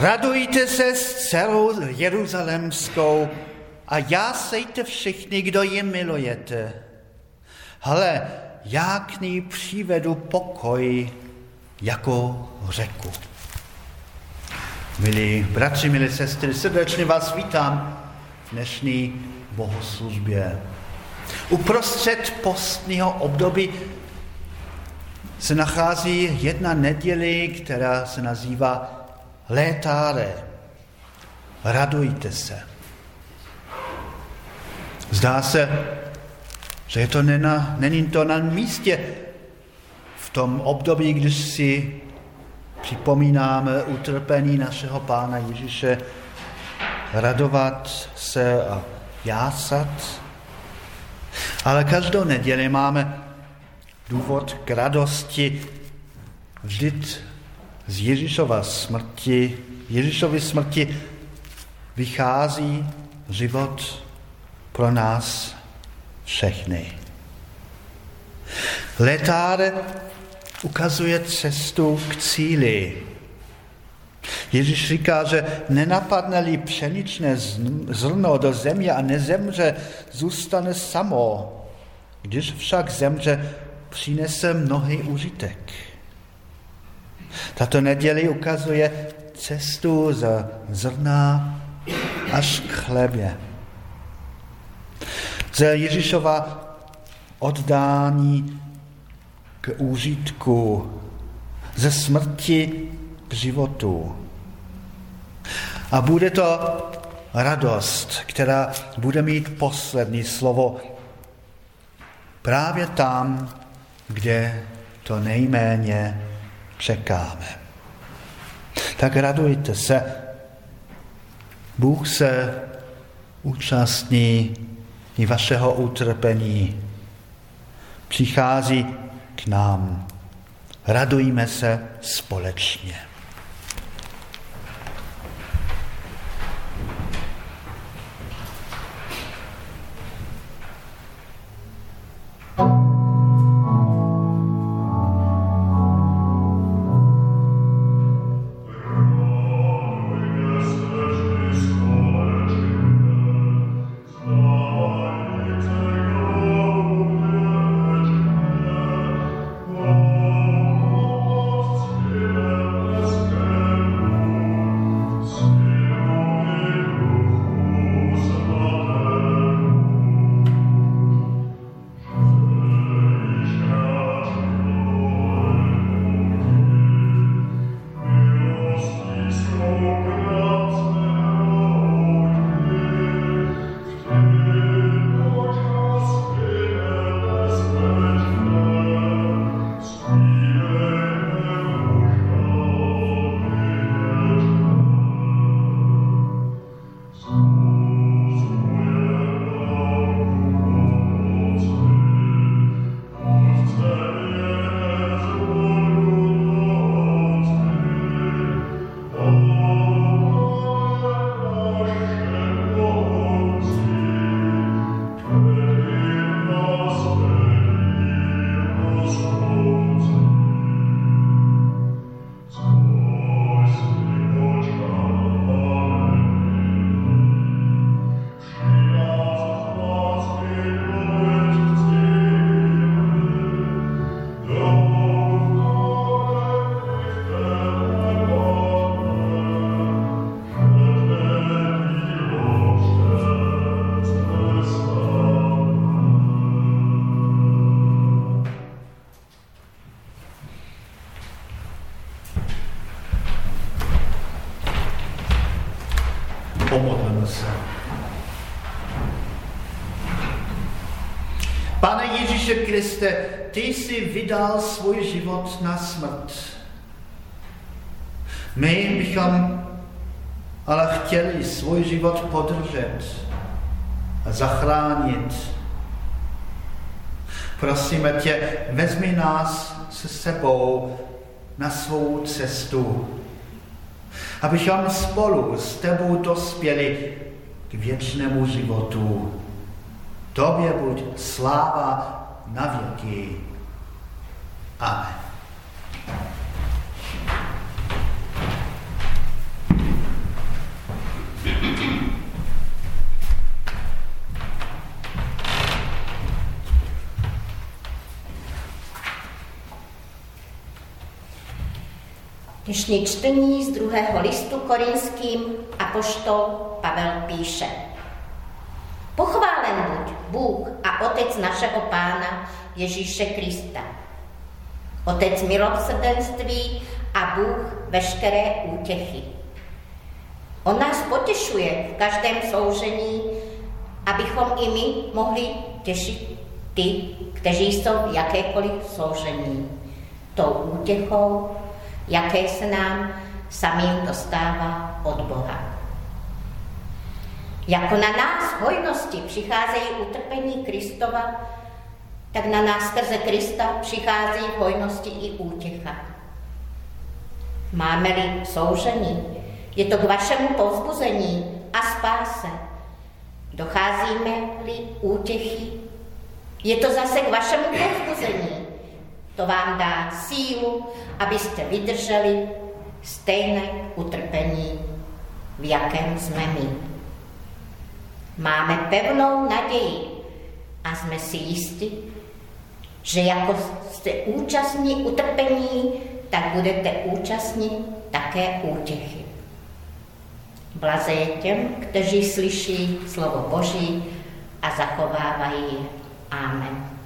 Radujte se s celou Jeruzalemskou a jásejte všichni, kdo ji milujete. Ale já k ní přivedu pokoj jako řeku. Milí bratři, milí sestry, srdečně vás vítám v dnešní bohoslužbě. Uprostřed postního období se nachází jedna neděli, která se nazývá létáre. Radujte se. Zdá se, že je to nena, není to na místě v tom období, když si připomínáme utrpení našeho Pána Ježíše, radovat se a jásat. Ale každou neděli máme důvod k radosti. Vždyť z Ježíšova smrti, Ježíšovy smrti vychází život pro nás všechny. Letáre ukazuje cestu k cíli. Ježíš říká, že nenapadne-li pšeničné zrno do země a nezemře, zůstane samo. Když však zemře, přinese mnohý užitek. Tato neděli ukazuje cestu z zrna až k chlebě. Z Ježíšova oddání k úžitku, ze smrti k životu. A bude to radost, která bude mít poslední slovo právě tam, kde to nejméně čekáme. Tak radujte se. Bůh se účastní i vašeho utrpení. Přichází k nám. Radujme se společně. Ježíše Kriste, ty jsi vydal svůj život na smrt. My bychom ale chtěli svůj život podržet a zachránit. Prosíme tě, vezmi nás se sebou na svou cestu, abychom spolu s tebou dospěli k věčnému životu. Tobě buď sláva na věky. Amen. Dnešní čtení z druhého listu korinským a poštol Pavel píše. Pochválen buď Bůh a Otec našeho Pána Ježíše Krista. Otec milosrdenství a Bůh veškeré útěchy. On nás potěšuje v každém soužení, abychom i my mohli těšit ty, kteří jsou v jakékoliv soužení. Tou útěchou, jaké se nám samým dostává od Boha. Jako na nás hojnosti přicházejí utrpení Kristova, tak na nás skrze Krista přichází hojnosti i útěcha. Máme-li soužení, je to k vašemu povzbuzení a spáse. Docházíme-li útěchy, je to zase k vašemu povzbuzení. To vám dá sílu, abyste vydrželi stejné utrpení, v jakém jsme my. Máme pevnou naději a jsme si jistí, že jako jste účastní utrpení, tak budete účastní také útěchy. Blaze je těm, kteří slyší slovo Boží a zachovávají je. Amen.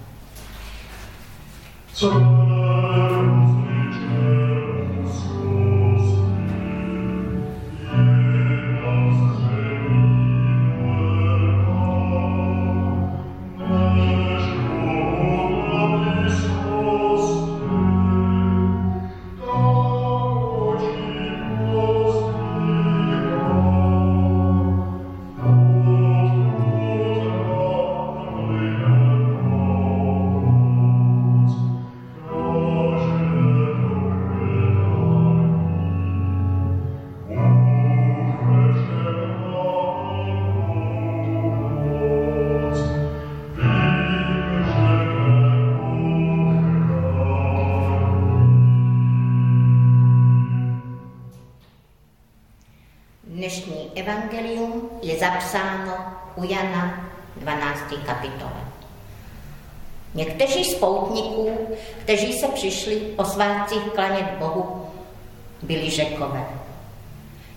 Co? Přišli o svátcích klanět Bohu, byli řekové.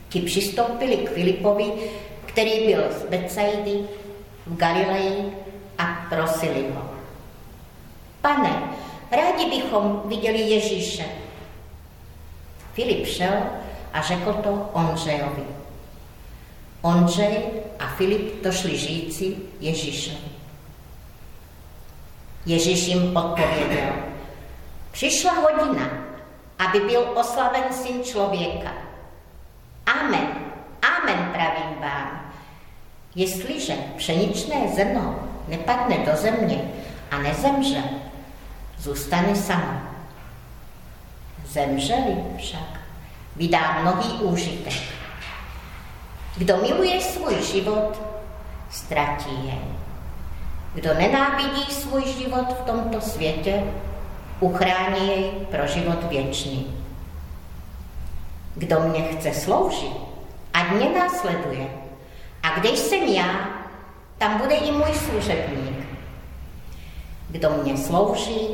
Ti přistoupili k Filipovi, který byl z Betsaidy v Galileji a prosili ho. Pane, rádi bychom viděli Ježíše. Filip šel a řekl to Ondřejovi. Ondřej a Filip došli říci Ježíšovi. Ježíš jim odpověděl, přišla hodina, aby byl oslaven syn člověka. Amen, amen pravím vám. Jestliže pšeničné zrno nepadne do země a nezemře, zůstane samo. Zemřeli však, vydá mnohý úžitek. Kdo miluje svůj život, ztratí jej. Kdo nenávidí svůj život v tomto světě, uchrání jej pro život věčný. Kdo mě chce sloužit, ať mě následuje. A kde jsem já, tam bude i můj služebník. Kdo mě slouží,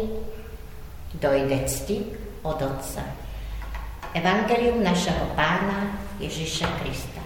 dojde cti od Otce. Evangelium našeho Pána Ježíše Krista.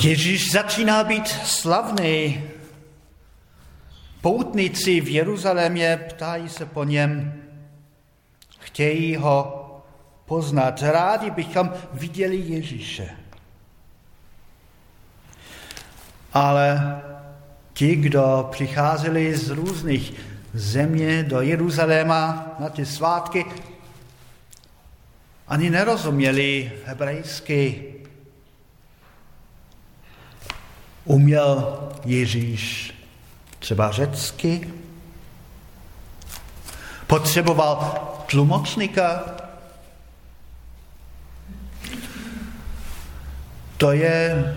Ježíš začíná být slavný. Poutníci v Jeruzalémě ptají se po něm, chtějí ho poznat. Rádi bychom viděli Ježíše. Ale ti, kdo přicházeli z různých země do Jeruzaléma na ty svátky, ani nerozuměli hebrejsky. Uměl Ježíš třeba řecky? Potřeboval tlumočníka? To je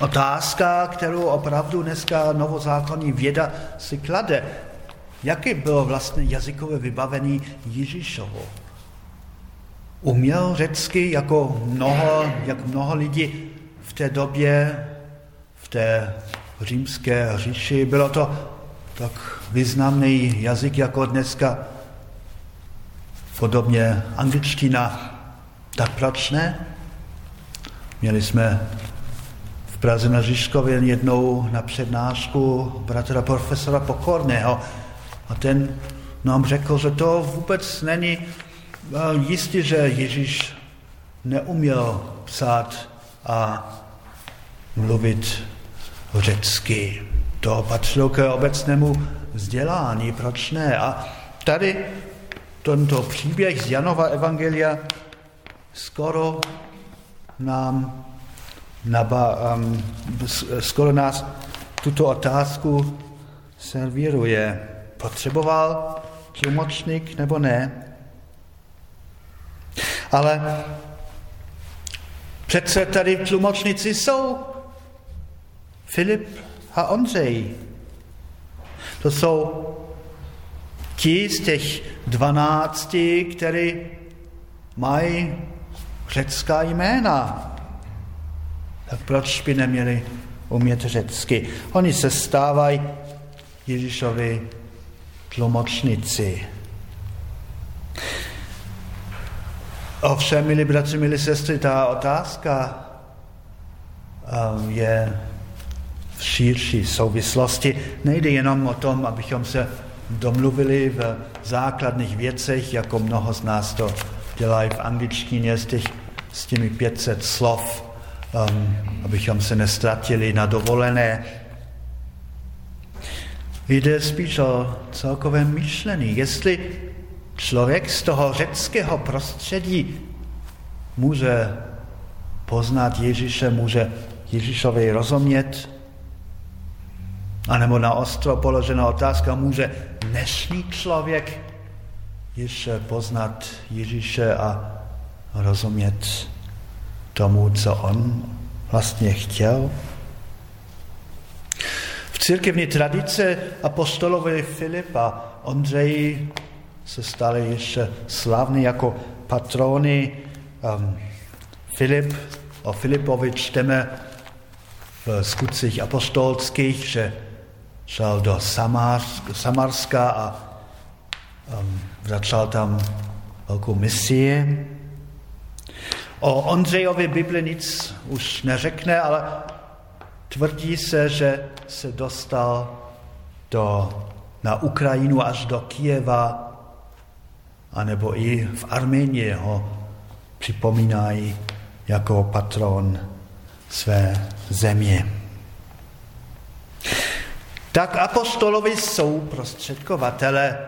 otázka, kterou opravdu dneska novozákonní věda si klade. Jaké bylo vlastně jazykové vybavení Ježíšovo? Uměl řecky jako mnoho, jak mnoho lidí v té době, té římské říši. Bylo to tak významný jazyk jako dneska, podobně angličtina. Tak proč ne? Měli jsme v Praze na Žižkově jednou na přednášku bratra profesora Pokorného a ten nám řekl, že to vůbec není eh, jistě, že Ježíš neuměl psát a mluvit řecky. To patřilo k obecnému vzdělání, proč ne? A tady tento příběh z Janova Evangelia skoro nám naba, um, skoro nás tuto otázku servíruje. Potřeboval tlumočník nebo ne? Ale přece tady tlumočníci jsou. Filip a Ondřej. To jsou ti z těch dvanácti, kteří mají řecká jména. Tak proč by neměli umět řecky? Oni se stávají Ježíšovi tlumočníci. Ovšem, milí bratři, milí sestry, ta otázka um, je širší souvislosti. Nejde jenom o tom, abychom se domluvili v základních věcech, jako mnoho z nás to dělají v angličtině z, těch, s těmi 500 slov, um, abychom se nestratili na dovolené. Jde spíš o celkové myšlení. Jestli člověk z toho řeckého prostředí může poznat Ježíše, může Ježíšovi rozumět, anebo na ostro položená otázka, může dnešní člověk ještě poznat Ježíše a rozumět tomu, co on vlastně chtěl. V církevní tradice Filip a Ondřej se stali ještě slavní jako patrony. Um, Filip, o Filipovi čteme v skutcích apostolských, že šel do Samarska a um, začal tam velkou misii. O Ondřejovi Bibli nic už neřekne, ale tvrdí se, že se dostal do, na Ukrajinu až do Kijeva, anebo i v Arménii ho připomínají jako patron své země. Tak apostolovi jsou prostředkovatele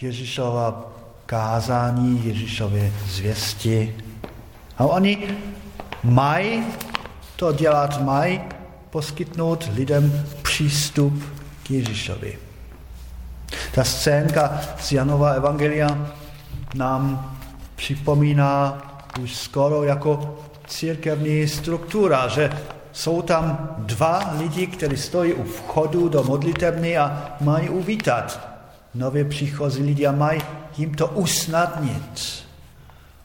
Ježíšova kázání, Ježíšově zvěsti. A oni mají to dělat, mají poskytnout lidem přístup k Ježíšovi. Ta scénka z Janova Evangelia nám připomíná už skoro jako církevní struktura, že jsou tam dva lidi, kteří stojí u vchodu do modlitebny a mají uvítat nově příchozí lidi a mají jim to usnadnit.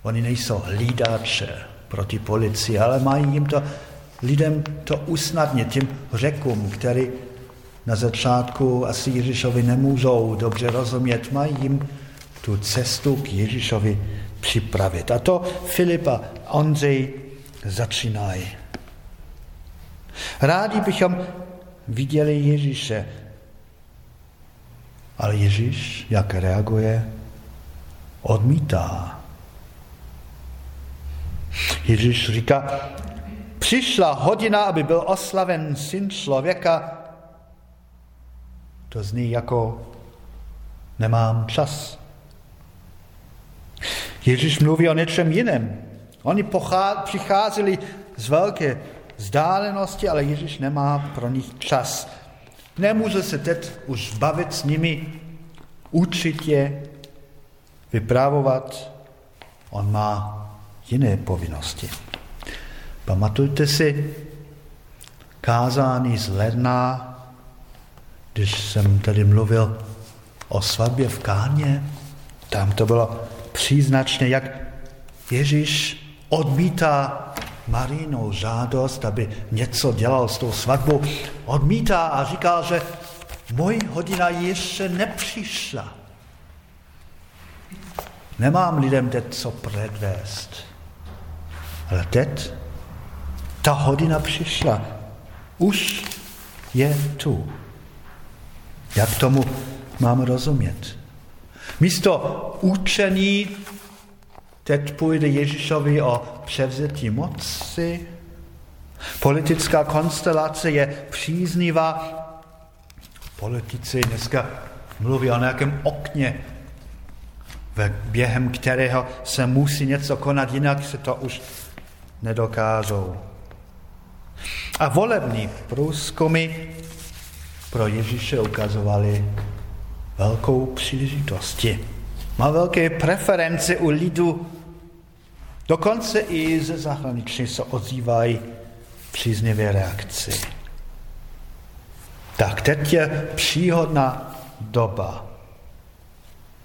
Oni nejsou hlídače proti policii, ale mají jim to lidem to usnadnit, těm řekům, který na začátku asi Ježíšovi nemůžou dobře rozumět, mají jim tu cestu k Ježíšovi připravit. A to Filipa Ondřej začínají. Rádi bychom viděli Ježíše, ale Ježíš, jak reaguje, odmítá. Ježíš říká, přišla hodina, aby byl oslaven syn člověka. To zní jako nemám čas. Ježíš mluví o něčem jiném. Oni přicházeli z velké vzdálenosti, ale Ježíš nemá pro nich čas. Nemůže se teď už bavit s nimi, učit je, vyprávovat. On má jiné povinnosti. Pamatujte si kázání z ledna, když jsem tady mluvil o svatbě v Káně, tam to bylo příznačně, jak Ježíš odmítá Marinou žádost, aby něco dělal s tou svatbou. Odmítá a říká, že moje hodina ještě nepřišla. Nemám lidem teď co předvést. Ale teď ta hodina přišla. Už je tu. Jak tomu mám rozumět? Místo učení teď půjde Ježíšovi o převzetí moci. Politická konstelace je příznivá. Politici dneska mluví o nějakém okně, během kterého se musí něco konat, jinak se to už nedokážou. A volební průzkumy pro Ježíše ukazovali velkou příležitosti. Má velké preference u lidu, dokonce i ze zahraničí se ozývají příznivé reakci. Tak teď je příhodná doba.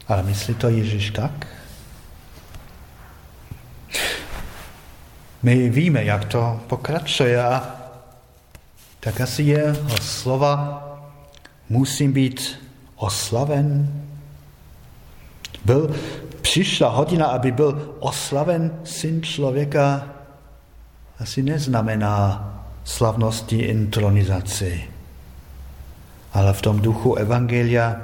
Ale myslí to Ježíš tak? My víme, jak to pokračuje a tak asi jeho slova musím být oslaven. Byl, přišla hodina, aby byl oslaven syn člověka, asi neznamená slavnostní intronizaci, ale v tom duchu Evangelia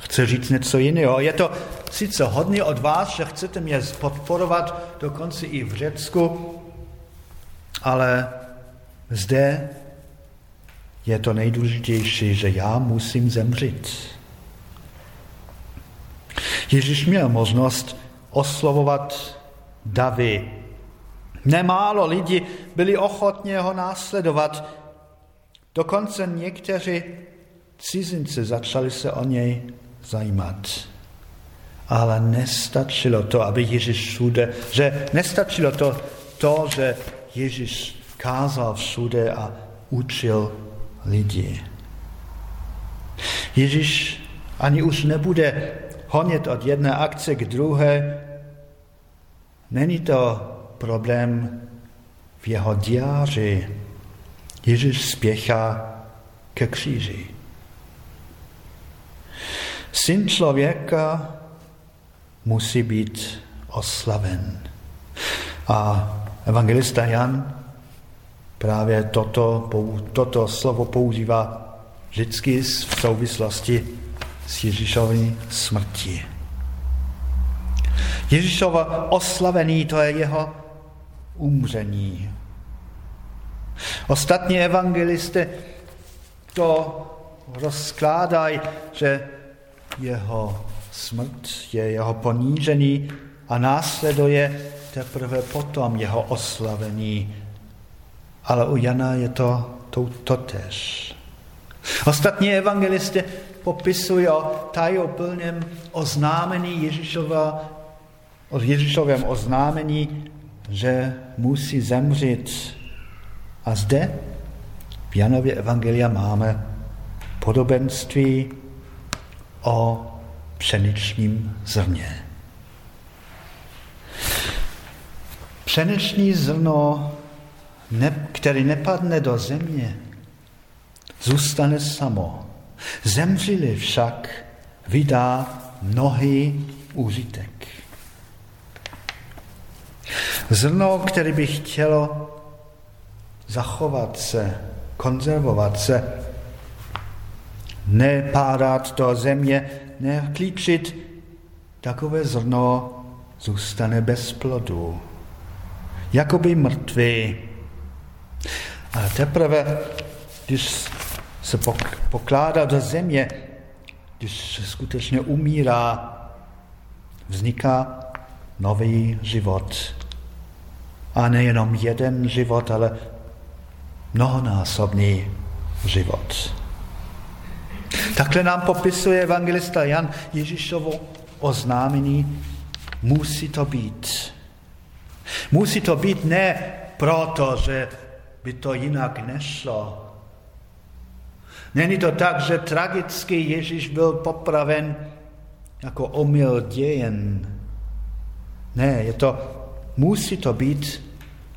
chce říct něco jiného. Je to sice hodně od vás, že chcete mě podporovat dokonce i v Řecku, ale zde je to nejdůležitější, že já musím zemřít. Ježíš měl možnost oslovovat davy. Nemálo lidí byli ochotně ho následovat. Dokonce někteří cizinci začali se o něj zajímat. Ale nestačilo to, aby Ježíš všude, že nestačilo to, to, že Ježíš kázal všude a učil lidi. Ježíš ani už nebude honit od jedné akce k druhé. Není to problém v jeho diáři. Ježíš spěchá ke kříži. Syn člověka musí být oslaven. A evangelista Jan právě toto, toto slovo používá vždycky v souvislosti s Ježíšovým smrtí. Ježíšova oslavení, to je jeho umření. Ostatní evangelisty to rozkládají, že jeho smrt je jeho ponížení a následuje teprve potom jeho oslavení. Ale u Jana je to, to totež. Ostatní evangelisty popisují o tajoplném oznámení Ježíšova, o Ježíšovém oznámení, že musí zemřít. A zde v Janově evangelia máme podobenství o pšeničním zrně. Pšeniční zrno, ne, který nepadne do země, zůstane samo. Zemřili však vydá mnohý užitek. Zrno, které by chtělo zachovat se, konzervovat se, nepádat do země, neklíčit, takové zrno zůstane bez plodu. Jakoby mrtvý. A teprve, když se pokládá do země, když se skutečně umírá, vzniká nový život. A nejenom jeden život, ale mnohonásobný život. Takhle nám popisuje evangelista Jan Ježíšovo oznámení, musí to být. Musí to být ne proto, že by to jinak nešlo. Není to tak, že tragicky Ježíš byl popraven jako omyl dějen. Ne, je to, musí to být,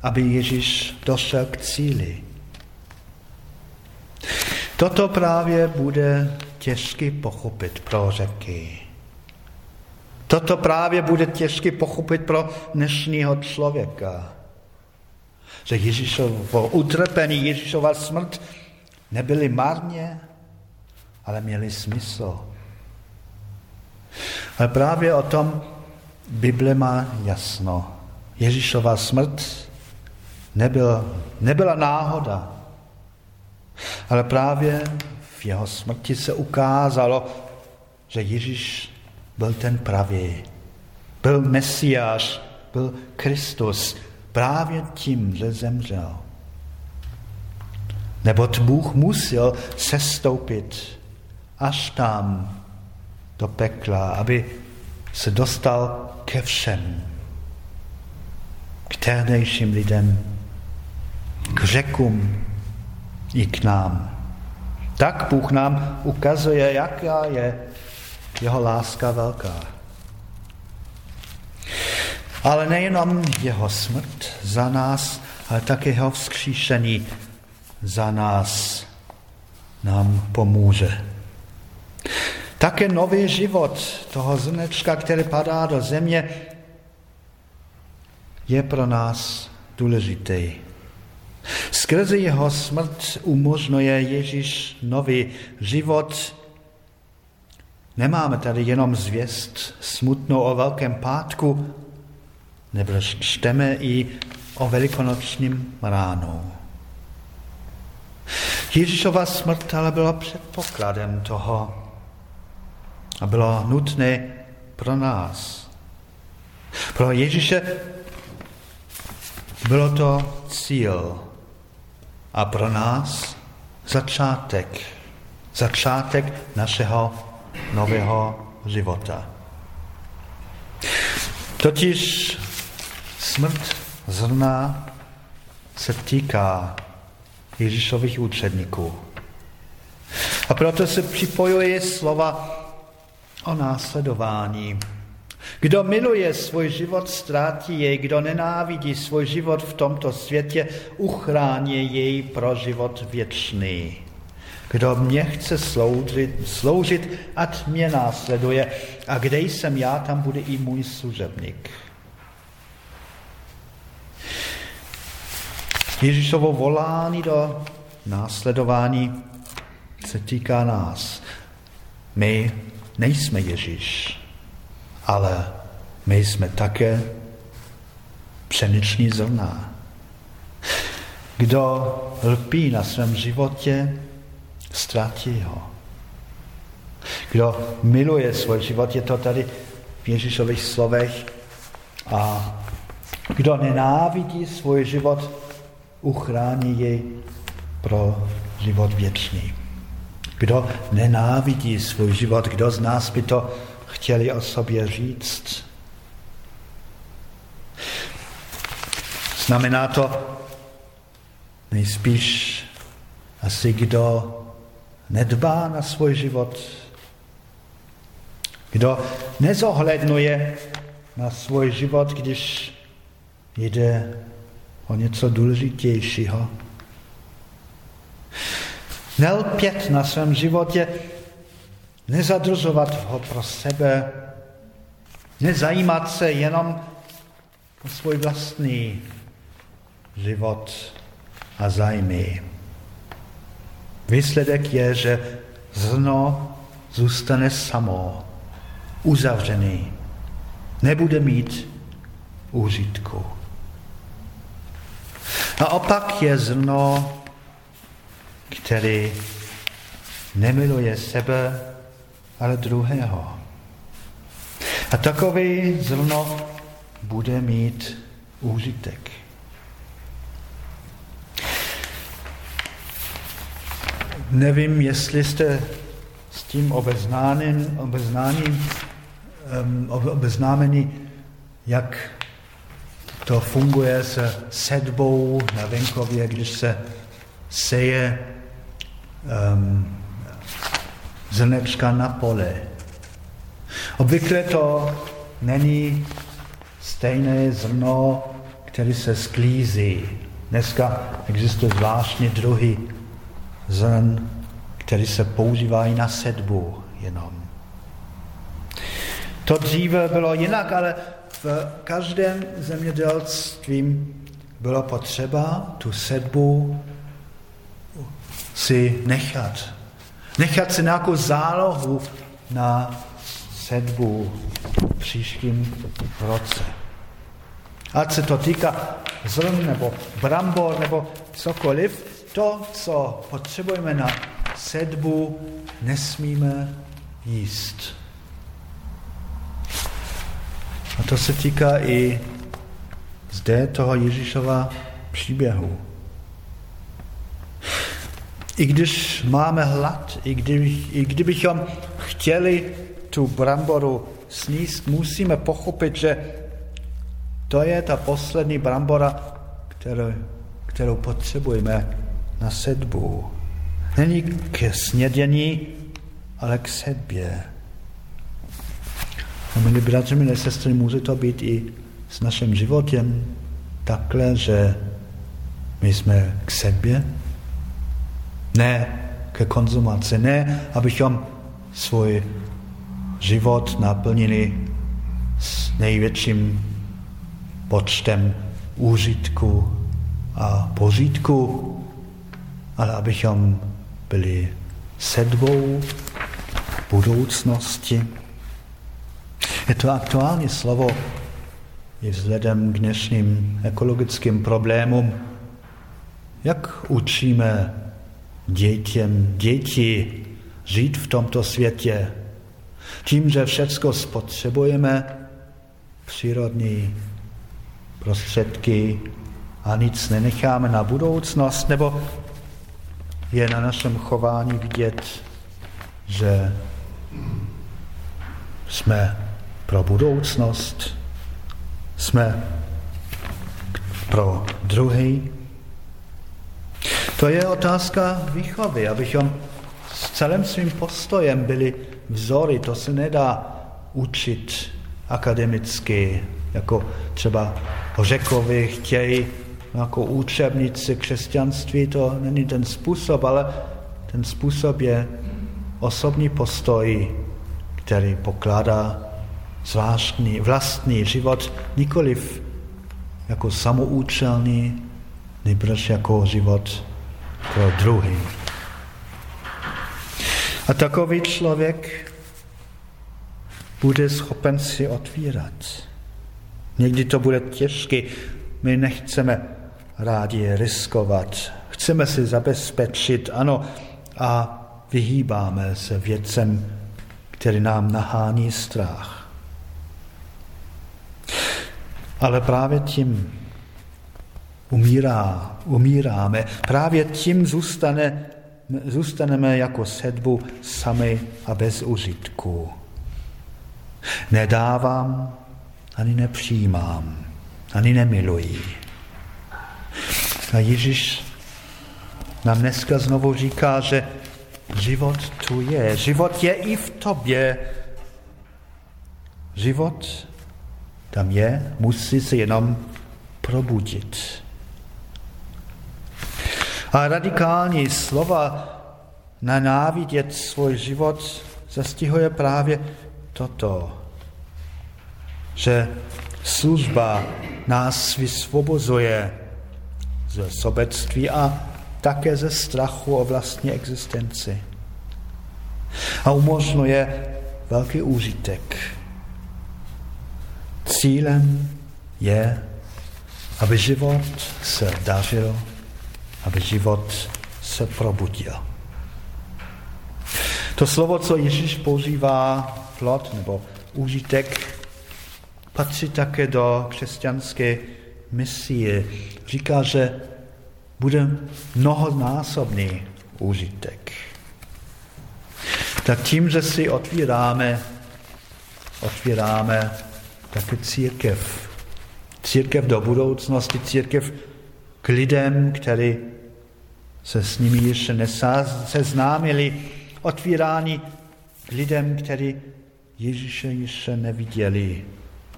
aby Ježíš došel k cíli. Toto právě bude těžky pochopit pro řeky. Toto právě bude těžky pochopit pro dnešního člověka. Že Ježíšovo utrpení, Ježíšova smrt nebyly marně, ale měly smysl. Ale právě o tom Bible má jasno. Ježíšova smrt nebyl, nebyla náhoda, ale právě v jeho smrti se ukázalo, že Ježíš byl ten pravý, byl Mesiáš, byl Kristus, právě tím, že zemřel. Neboť Bůh musel sestoupit až tam do pekla, aby se dostal ke všem, k tehdejším lidem, k řekům i k nám. Tak Bůh nám ukazuje, jaká je jeho láska velká. Ale nejenom jeho smrt za nás, ale také jeho vzkříšení za nás nám pomůže. Také nový život toho zrnečka, který padá do země, je pro nás důležitý. Skrze jeho smrt umožňuje Ježíš nový život. Nemáme tady jenom zvěst smutnou o Velkém pátku, nebo čteme i o velikonočním ránu. Ježíšova smrt ale byla předpokladem toho a bylo nutné pro nás. Pro Ježíše bylo to cíl a pro nás začátek. Začátek našeho nového života. Totiž smrt zrna se týká Ježíšových učedníků. A proto se připojuje slova o následování. Kdo miluje svůj život, ztrátí jej. Kdo nenávidí svůj život v tomto světě, uchrání jej pro život věčný. Kdo mě chce sloužit, sloužit, ať mě následuje. A kde jsem já, tam bude i můj služebník. Ježíšovo volání do následování se týká nás. My nejsme Ježíš, ale my jsme také pšeniční zrna. Kdo lpí na svém životě, ztratí ho. Kdo miluje svůj život, je to tady v Ježíšových slovech. A kdo nenávidí svůj život, uchrání jej pro život věčný. Kdo nenávidí svůj život, kdo z nás by to chtěli o sobě říct. Znamená to nejspíš asi kdo nedbá na svůj život, kdo nezohlednuje na svůj život, když jde o něco důležitějšího. Nelpět na svém životě, nezadržovat ho pro sebe, nezajímat se jenom o svůj vlastní život, a zájmy. Výsledek je, že zrno zůstane samo, uzavřený, nebude mít úžitku. A opak je zrno, který nemiluje sebe, ale druhého. A takový zrno bude mít úžitek. Nevím, jestli jste s tím obeznáním, um, obeznámení, jak to funguje s sedbou na venkově, když se seje um, zrnečka na pole. Obvykle to není stejné zrno, které se sklízí. Dneska existuje zvláštní druhy zrn, které se používají na sedbu jenom. To dříve bylo jinak, ale v každém zemědělství bylo potřeba tu sedbu si nechat. Nechat si nějakou zálohu na sedbu v příštím roce. Ať se to týká zrn nebo brambor nebo cokoliv, to, co potřebujeme na sedbu, nesmíme jíst. A to se týká i zde toho Ježíšova příběhu. I když máme hlad, i, kdyby, i kdybychom chtěli tu bramboru sníst, musíme pochopit, že to je ta poslední brambora, kterou, kterou potřebujeme na sedbu. Není k snědění, ale k sedbě. A milí bratři, milé sestry, může to být i s naším životem takhle, že my jsme k sedbě, ne ke konzumaci, ne abychom svůj život naplnili s největším počtem úžitku a požitku, ale abychom byli sedbou budoucnosti. Je to aktuální slovo i vzhledem k dnešním ekologickým problémům. Jak učíme dětem, děti žít v tomto světě? Tím, že všecko spotřebujeme, přírodní prostředky a nic nenecháme na budoucnost, nebo je na našem chování vidět, že jsme pro budoucnost, jsme pro druhý. To je otázka výchovy, abychom s celým svým postojem byli vzory. To se nedá učit akademicky, jako třeba Řekovi chtějí jako učebnici křesťanství, to není ten způsob, ale ten způsob je osobní postoj, který pokládá zvláštní vlastní život nikoliv jako samoučelný, nejbrž jako život pro druhý. A takový člověk bude schopen si otvírat. Někdy to bude těžké. My nechceme rádi riskovat. Chceme si zabezpečit, ano, a vyhýbáme se věcem, který nám nahání strach. Ale právě tím umírá, umíráme, právě tím zůstane, zůstaneme jako sedbu sami a bez užitku. Nedávám, ani nepřijímám, ani nemiluji. A Ježíš nám dneska znovu říká, že život tu je. Život je i v tobě. Život tam je, musí se jenom probudit. A radikální slova nenávidět svůj život zastihuje právě toto, že služba nás vysvobozuje ze sobectví a také ze strachu o vlastní existenci. A umožňuje velký úžitek. Cílem je, aby život se dařil, aby život se probudil. To slovo, co Ježíš používá, plot nebo užitek, patří také do křesťanské misie. Říká, že bude mnohonásobný užitek. Tak tím, že si otvíráme, otvíráme také církev. Církev do budoucnosti, církev k lidem, kteří se s nimi ještě neseznámili, otvírání k lidem, kteří Ježíše ještě neviděli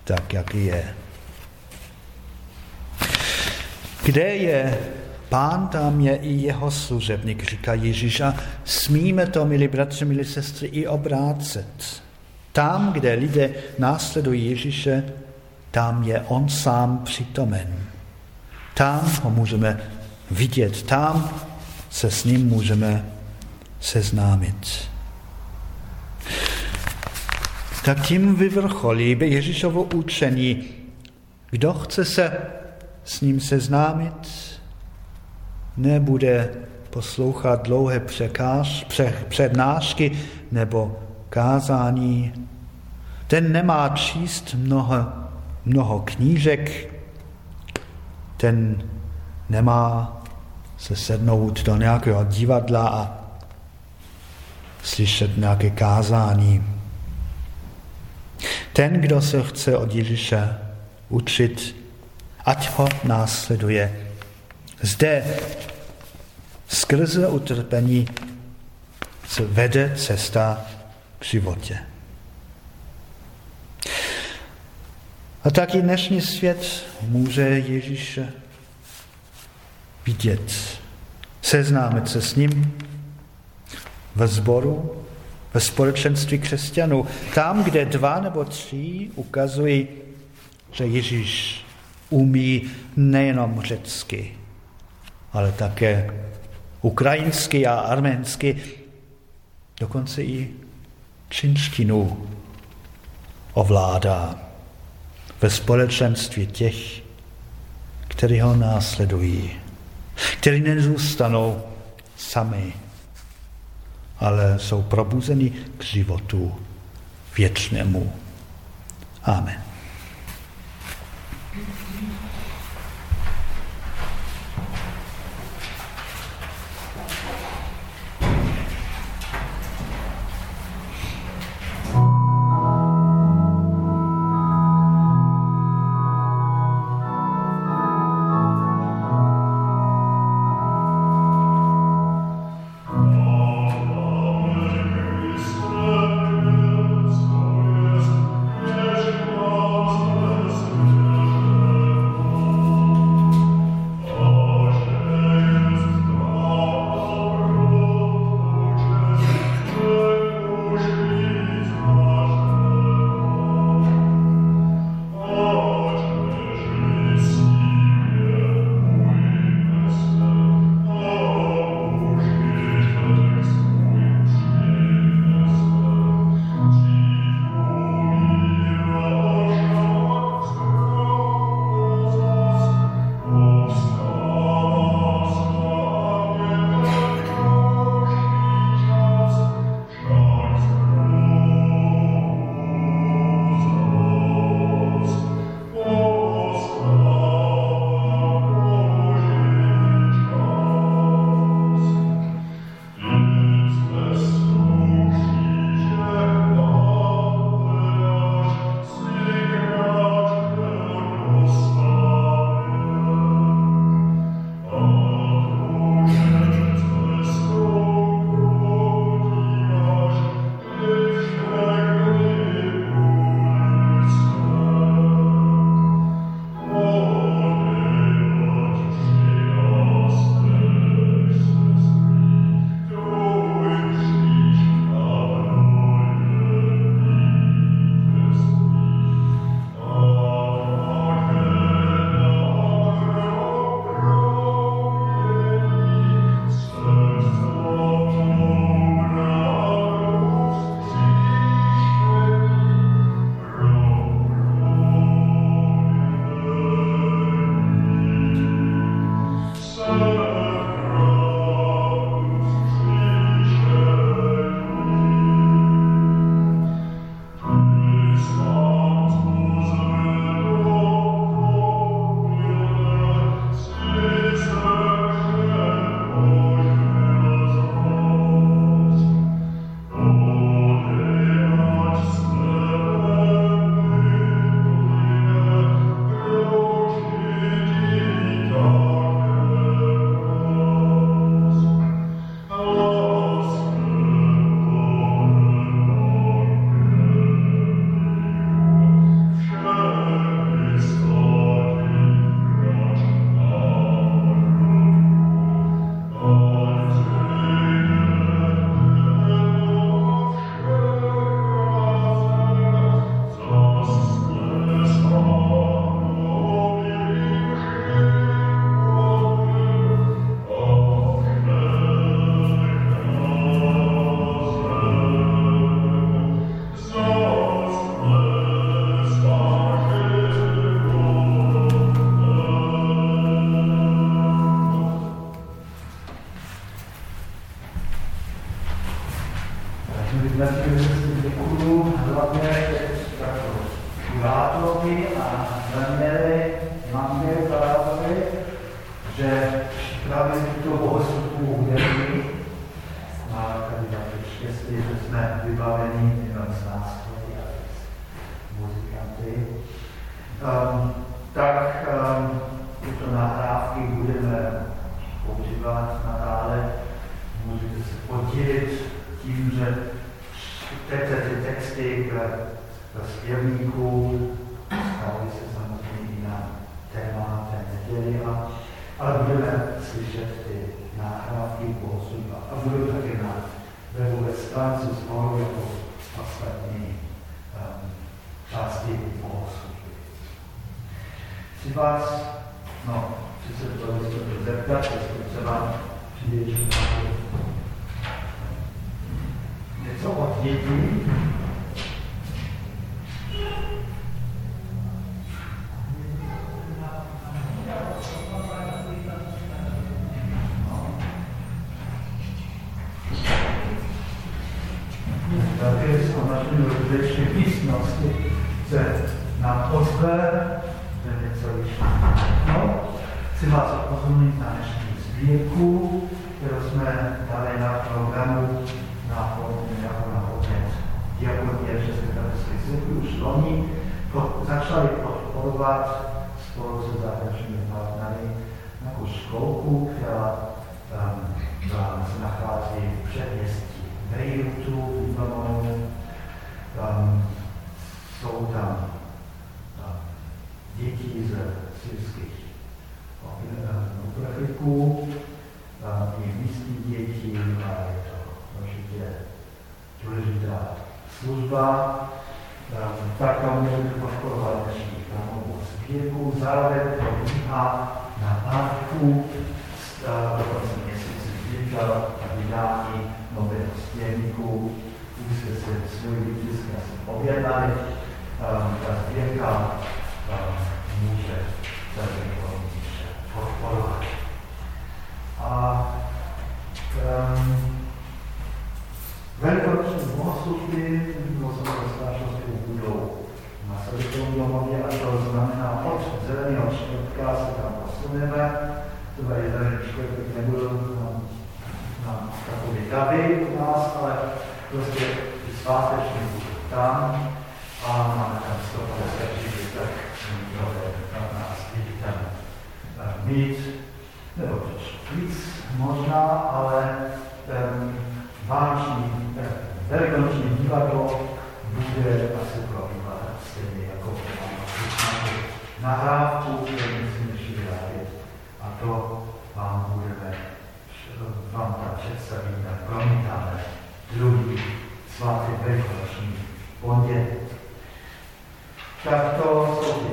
tak, jak je. Kde je pán, tam je i jeho služebník, říká Ježíš. A smíme to, milí bratři, milí sestry, i obrácet. Tam, kde lidé následují Ježíše, tam je on sám přítomen. Tam ho můžeme vidět, tam se s ním můžeme seznámit. Tak tím vyvrcholí Ježíšovo učení. Kdo chce se s ním seznámit, nebude poslouchat dlouhé překáž, pře, přednášky nebo kázání. Ten nemá číst mnoho, mnoho knížek, ten nemá se sednout do nějakého divadla a slyšet nějaké kázání. Ten, kdo se chce od Ježíše učit, ať ho následuje. Zde skrze utrpení se vede cesta k životě. A taky dnešní svět může Ježíše vidět, seznámit se s ním ve sboru, ve společenství křesťanů. Tam, kde dva nebo tři ukazují, že Ježíš umí nejenom řecky, ale také ukrajinsky a arménsky, dokonce i čínštinu ovládá ve společenství těch, kteří ho následují, kteří nezůstanou sami, ale jsou probuzeni k životu věčnému. Amen. Sbírku, kterou jsme dali na programu na jako na podnět diakonie České církvi už loni začali podporovat spolu se zahraničními partnery nějakou školku, která um, se nachází v předměstí Beirutu, v Libanonu. Um, jsou tam um, děti ze syrských uprchlíků, um, i místní děti, a je to určitě důležitá služba, tak tam můžete podporovat dnešní chrámovou sbírku, zároveň probíhá na uh, dokonce měsíce zbírka a vydání nového sběrníku, už jste se svůj výtisk objednali, um, ta sbírka um, může tady podporovat. A um, Velikonoční bohoslužby Bohoslužby staršovské budou na Srdcovém domově a to znamená od zeleného čtvrtka se tam posuneme. Třeba je zelený čtvrtek nebudou nám, nám takové davy u nás, ale prostě sváteční tam a máme tam 150 tak nové na nás lidi tam mít, nebo víc možná, ale um, vánoční, velikonoční divadlo bude asi probíhat stejně jako nahrávku, kterou musíme vyrábět. A to vám budeme, vám tam a promítáme druhý svátek velikonoční pondělí. Tak to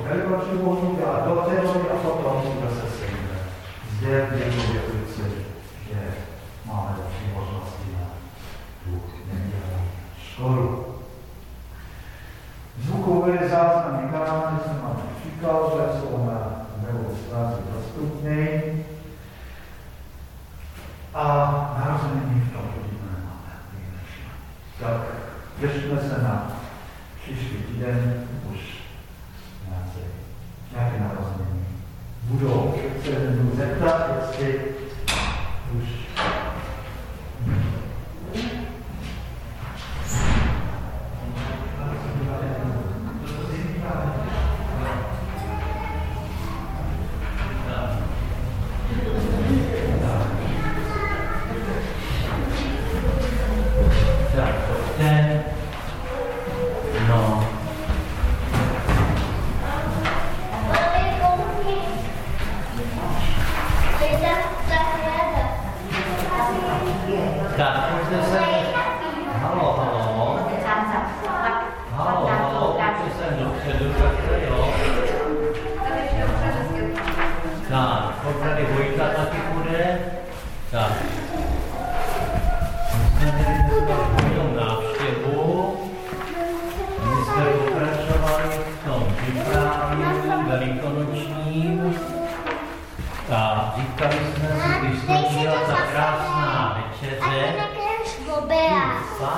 velikonoční bohníky a do té doby a potom zase sejme. Zde je ulici, že máme další možnosti na tu nedělnou školu.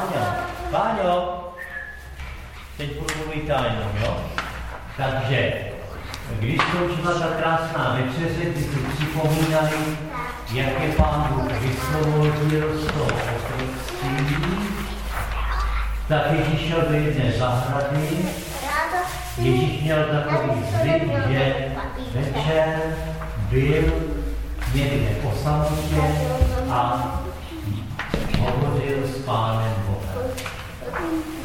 Váňa. Váňo, teď budu mluvit tajnou, jo? Takže, když skončila ta krásná večeře, ty si připomínali, jak je pán Bůh vyslovil ti rostou tak Ježíš šel do jedné zahrady, Ježíš měl takový zvyk, že večer byl někde po samotě a hovořil s pánem Bohem.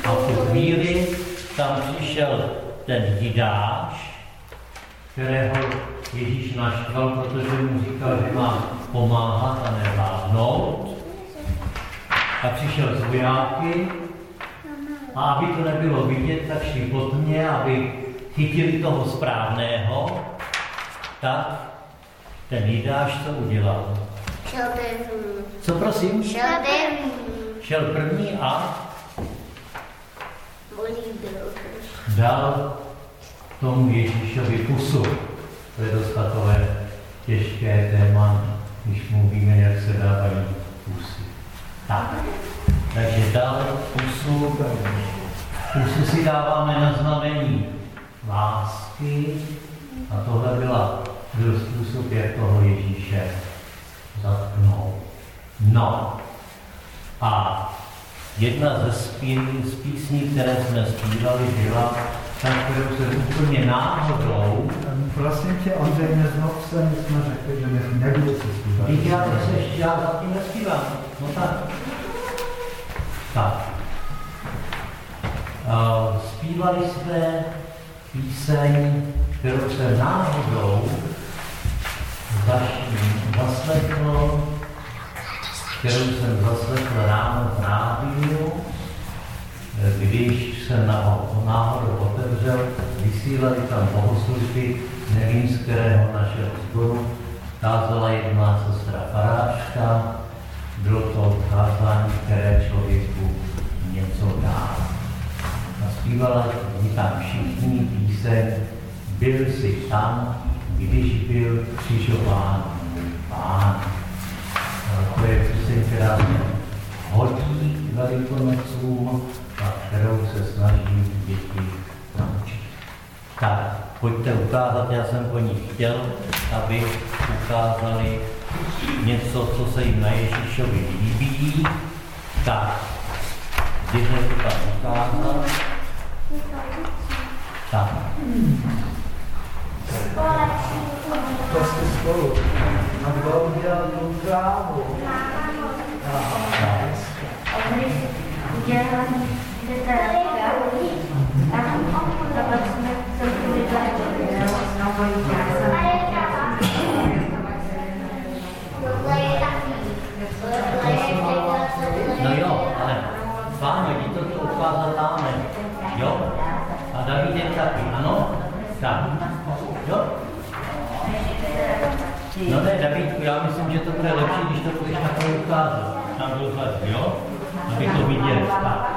A v tu chvíli tam přišel ten Jidáš, kterého Ježíš naštval, protože mu říkal, že má pomáhat a nevládnout. A přišel z vojáky a aby to nebylo vidět, tak šli pod mě, aby chytili toho správného, tak ten Jidáš to udělal. Šel první. Co prosím? Šel první. Šel první a Políbil. dal tomu Ježíšovi pusu. To je dost takové těžké téma, když mluvíme, jak se dávají pusy. Tak, takže dal pusu, pusu si dáváme na znamení lásky a tohle byla, byl způsob, jak toho Ježíše zatknout. No, a jedna ze z písní, které jsme zpívali, byla ta, kterou se úplně náhodou, Prosím tě, Ondřej, znovu se my jsme řekli, že dnes nebude se zpívat. Teď já se ještě já zatím nespívám. No tak. Tak. Uh, zpívali jsme píseň, kterou jsem náhodou zaslechl, kterou jsem zaslechl ráno v rádiu, když jsem náhodou, otevřel, vysílali tam bohoslužby, nevím z kterého našeho sboru, kázala jedna sestra farářka, bylo to kázání, které člověku něco dá. A zpívala tam všichni píseň, byl jsi tam, když byl křižován pán. A to je píseň, která mě hodí velikonocům a kterou se snažím děti naučit. Tak, pojďte ukázat, já jsem po nich chtěl, aby ukázali něco, co se jim na Ježíšovi líbí. Tak, běžte to tam ukázat. Tak, Prostě spolu. A kdo udělal tu krávu? tak. No jo, ale páno, jdi to tu ukázat dáme. Jo? A Davidem taky, ano? Tak. Jo? No ne, Davidku, já myslím, že to bude lepší, když to budeš takhle ukázat. Tam byl jo? Aby to viděli. Tak,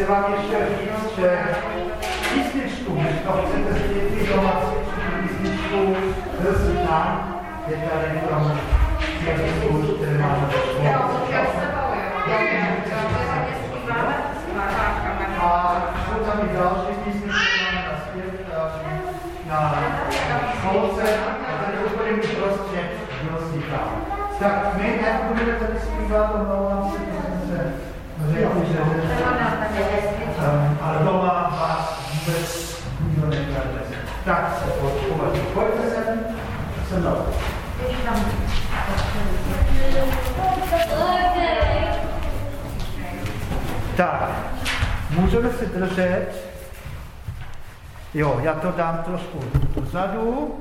chci vám ještě říct, že písničku, když to chcete s děti doma písničku z srdna, je tady v tom směrku, které máme ve škole. A jsou tam i další písničky, máme na zpěv, na školce, a tady úplně prostě kdo říká. Tak my, jak budeme tady zpívat, omlouvám se, řekli, že um, ale doma vás vůbec nikdo neklade. Tak se považuji. Pojďte sem, se mnou. Tak, můžeme si držet. Jo, já to dám trošku dozadu.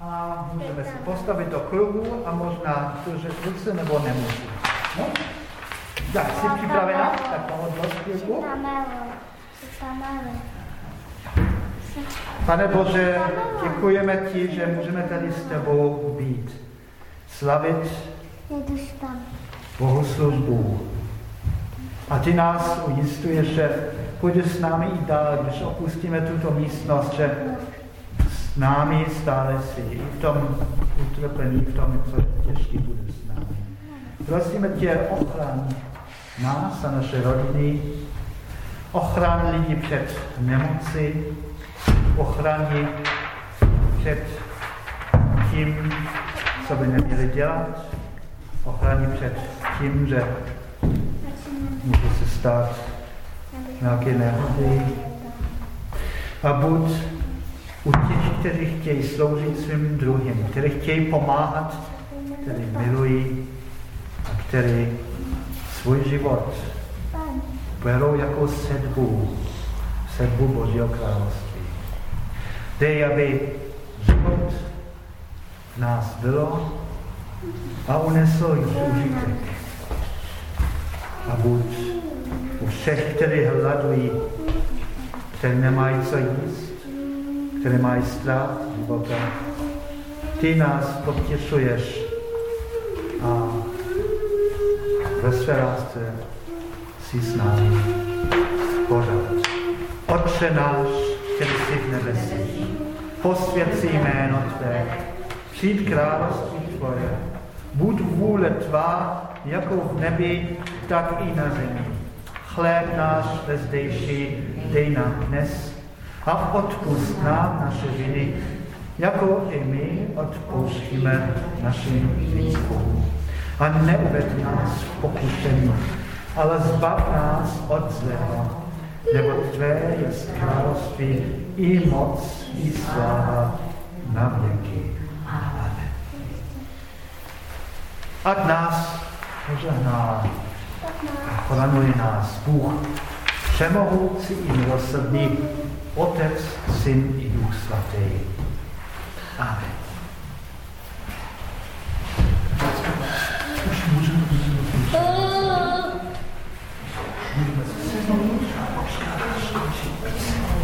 A můžeme se postavit do kruhu a možná držet ruce nebo nemůžu. Tak, jsi připravená? Tak pohodlo chvílku. Pane Bože, děkujeme ti, že můžeme tady s tebou být. Slavit bohoslužbu. A ty nás ujistuješ, že půjdeš s námi i dál, když opustíme tuto místnost, že s námi stále jsi. I v tom utrpení, v tom, co těžký bude s námi. Prosíme tě, ochraň nás a naše rodiny, ochraň lidi před nemoci, ochrání před tím, co by neměli dělat, ochrání před tím, že může se stát nějaké nehody. A buď u těch, kteří chtějí sloužit svým druhým, kteří chtějí pomáhat, kteří milují a kteří svůj život berou jako sedbu, sedbu Božího království. Dej, aby život v nás bylo a unesl užitek. A buď u všech, kteří hladují, kteří nemají co jíst, kteří mají strach života, ty nás potěšuješ ve své lásce jsi s námi pořád. Otče náš, který jsi v nebesích, posvěd si jméno Tvé, přijď království Tvoje, buď vůle Tvá, jako v nebi, tak i na zemi. Chléb náš zdejší dej nám dnes a odpust nám naše viny, jako i my odpouštíme našim vinníkům. A neuved nás v pokušení, ale zbav nás od zlého, nebo Tvé je království i moc, i sláva na věky. Amen. Ať nás požehná a chranuje nás Bůh, všemohoucí i milosrdný, Otec, Syn i Duch Svatý. Amen. skončí.